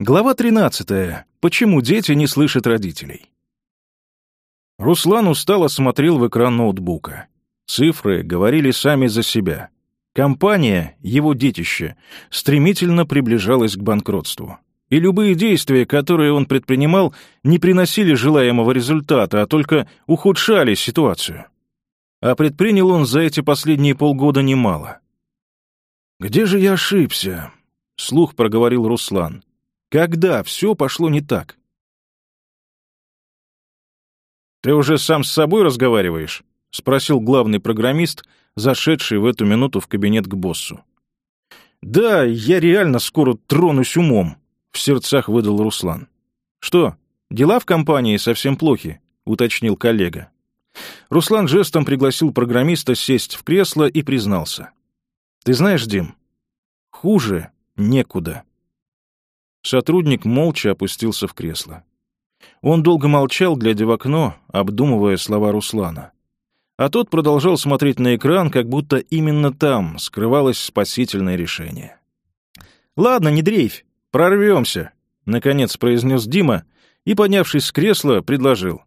Глава 13. Почему дети не слышат родителей? Руслан устало смотрел в экран ноутбука. Цифры говорили сами за себя. Компания, его детище, стремительно приближалась к банкротству. И любые действия, которые он предпринимал, не приносили желаемого результата, а только ухудшали ситуацию. А предпринял он за эти последние полгода немало. «Где же я ошибся?» — слух проговорил Руслан — когда все пошло не так? «Ты уже сам с собой разговариваешь?» — спросил главный программист, зашедший в эту минуту в кабинет к боссу. «Да, я реально скоро тронусь умом», — в сердцах выдал Руслан. «Что, дела в компании совсем плохи?» — уточнил коллега. Руслан жестом пригласил программиста сесть в кресло и признался. «Ты знаешь, Дим, хуже некуда». Сотрудник молча опустился в кресло. Он долго молчал, глядя в окно, обдумывая слова Руслана. А тот продолжал смотреть на экран, как будто именно там скрывалось спасительное решение. «Ладно, не дрейфь, прорвемся», — наконец произнес Дима и, поднявшись с кресла, предложил.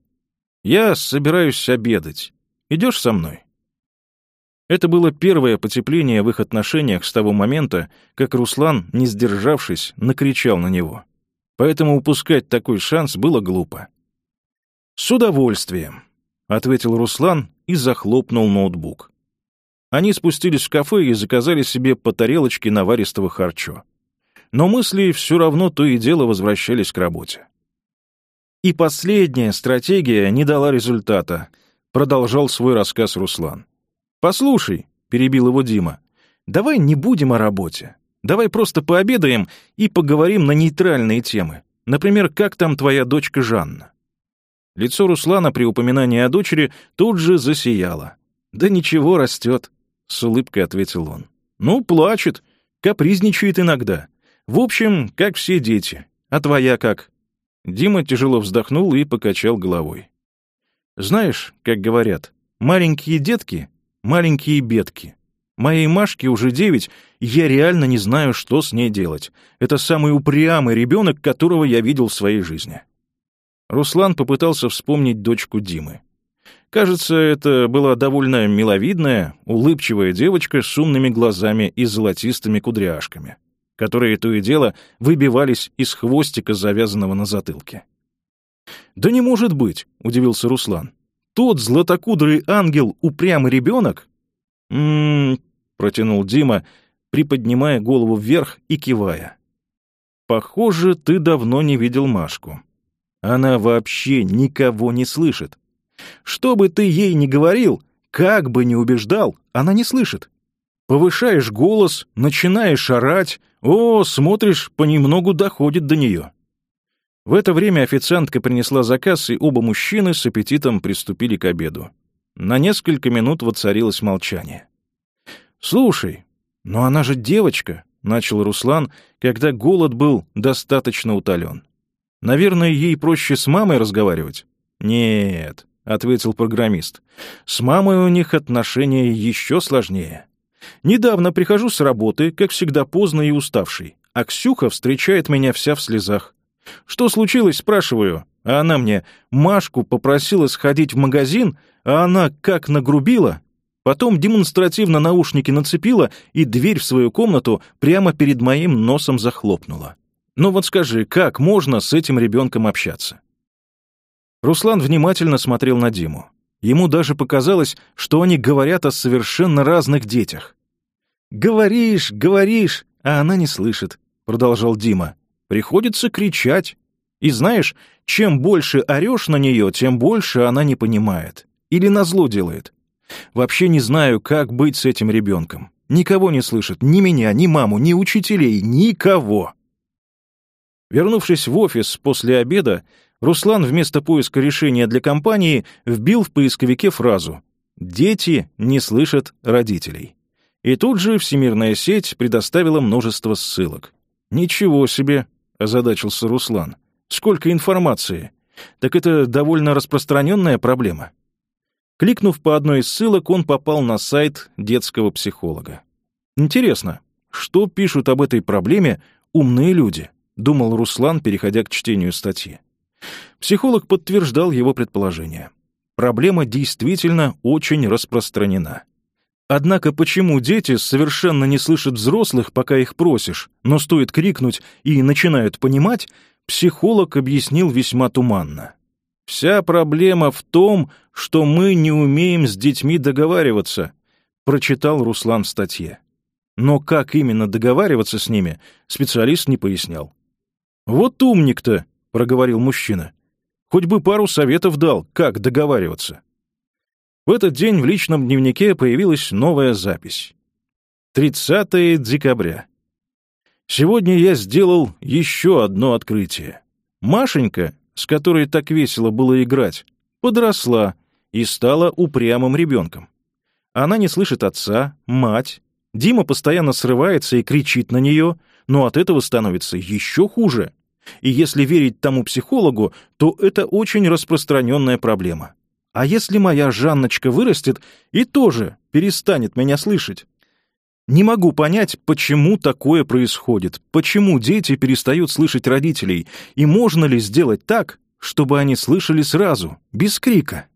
«Я собираюсь обедать. Идешь со мной?» Это было первое потепление в их отношениях с того момента, как Руслан, не сдержавшись, накричал на него. Поэтому упускать такой шанс было глупо. «С удовольствием», — ответил Руслан и захлопнул ноутбук. Они спустились в кафе и заказали себе по тарелочке наваристого харчо. Но мысли все равно то и дело возвращались к работе. «И последняя стратегия не дала результата», — продолжал свой рассказ Руслан. «Послушай», — перебил его Дима, — «давай не будем о работе. Давай просто пообедаем и поговорим на нейтральные темы. Например, как там твоя дочка Жанна?» Лицо Руслана при упоминании о дочери тут же засияло. «Да ничего, растет», — с улыбкой ответил он. «Ну, плачет, капризничает иногда. В общем, как все дети. А твоя как?» Дима тяжело вздохнул и покачал головой. «Знаешь, как говорят, маленькие детки маленькие бедки. Моей Машке уже девять, я реально не знаю, что с ней делать. Это самый упрямый ребенок, которого я видел в своей жизни. Руслан попытался вспомнить дочку Димы. Кажется, это была довольно миловидная, улыбчивая девочка с умными глазами и золотистыми кудряшками, которые то и дело выбивались из хвостика, завязанного на затылке. «Да не может быть!» — удивился Руслан тот златокудрый ангел упрямый ребенок? М -м -м, протянул Дима, приподнимая голову вверх и кивая. Похоже, ты давно не видел Машку. Она вообще никого не слышит. Что бы ты ей ни говорил, как бы ни убеждал, она не слышит. Повышаешь голос, начинаешь орать, о, смотришь, понемногу доходит до нее. В это время официантка принесла заказ, и оба мужчины с аппетитом приступили к обеду. На несколько минут воцарилось молчание. «Слушай, но она же девочка», — начал Руслан, когда голод был достаточно утолен. «Наверное, ей проще с мамой разговаривать?» «Нет», — ответил программист. «С мамой у них отношения еще сложнее. Недавно прихожу с работы, как всегда поздно и уставший, а Ксюха встречает меня вся в слезах. «Что случилось?» — спрашиваю. А она мне «Машку попросила сходить в магазин, а она как нагрубила». Потом демонстративно наушники нацепила и дверь в свою комнату прямо перед моим носом захлопнула. Ну вот скажи, как можно с этим ребенком общаться? Руслан внимательно смотрел на Диму. Ему даже показалось, что они говорят о совершенно разных детях. «Говоришь, говоришь, а она не слышит», — продолжал Дима. Приходится кричать. И знаешь, чем больше орешь на нее, тем больше она не понимает. Или назло делает. Вообще не знаю, как быть с этим ребенком. Никого не слышит, ни меня, ни маму, ни учителей, никого. Вернувшись в офис после обеда, Руслан вместо поиска решения для компании вбил в поисковике фразу «Дети не слышат родителей». И тут же всемирная сеть предоставила множество ссылок. Ничего себе! — озадачился Руслан. «Сколько информации! Так это довольно распространенная проблема». Кликнув по одной из ссылок, он попал на сайт детского психолога. «Интересно, что пишут об этой проблеме умные люди?» — думал Руслан, переходя к чтению статьи. Психолог подтверждал его предположение. Проблема действительно очень распространена. Однако почему дети совершенно не слышат взрослых, пока их просишь, но стоит крикнуть и начинают понимать, психолог объяснил весьма туманно. «Вся проблема в том, что мы не умеем с детьми договариваться», прочитал Руслан в статье. Но как именно договариваться с ними, специалист не пояснял. «Вот умник-то», — проговорил мужчина. «Хоть бы пару советов дал, как договариваться». В этот день в личном дневнике появилась новая запись. 30 декабря. Сегодня я сделал еще одно открытие. Машенька, с которой так весело было играть, подросла и стала упрямым ребенком. Она не слышит отца, мать. Дима постоянно срывается и кричит на нее, но от этого становится еще хуже. И если верить тому психологу, то это очень распространенная проблема. А если моя Жанночка вырастет и тоже перестанет меня слышать? Не могу понять, почему такое происходит, почему дети перестают слышать родителей, и можно ли сделать так, чтобы они слышали сразу, без крика.